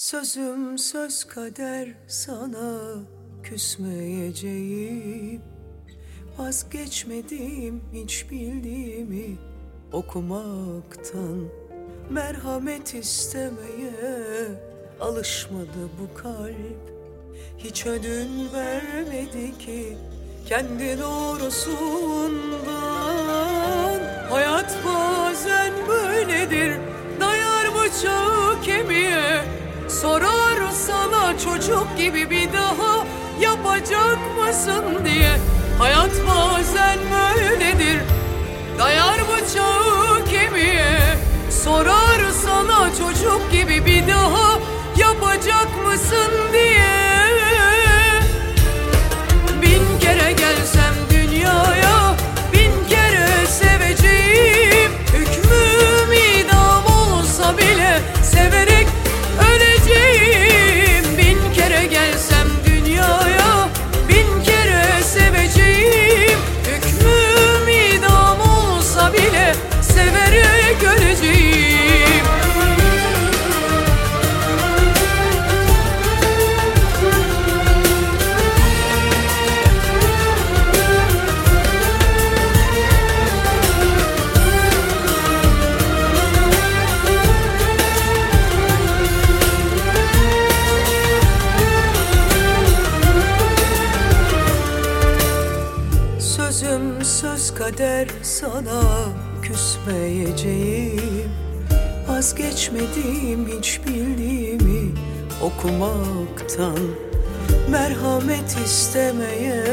Sözüm söz kader sana küsmeyeceğim. Vazgeçmedim hiç bildiğimi okumaktan. Merhamet istemeye alışmadı bu kalp. Hiç ödün vermedi ki kendi doğrusundan çocuk gibi bir daha yapacak mısın diye. Hayat bazen böyledir. Dayar bıçağı kemiğe. Sorar sana çocuk gibi bir daha yapacak mısın Sözüm söz kader sana küsmeyeceğim. Vazgeçmedim hiç bildiğimi okumaktan Merhamet istemeye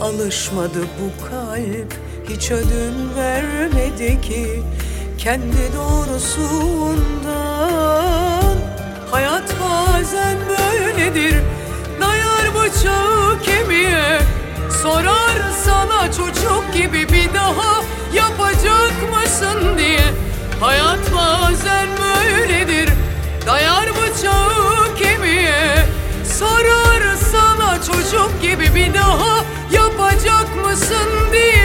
alışmadı bu kalp. Hiç ödün vermedi ki kendi doğrusundan. Hayat bazen böyledir Dayar bıçağı kemiğe Sorar sana çocuk gibi bir daha yapacak mısın diye. Hayat bazen böyledir dayar bıçağı kemiğe. Sorar sana çocuk gibi bir daha yapacak mısın diye.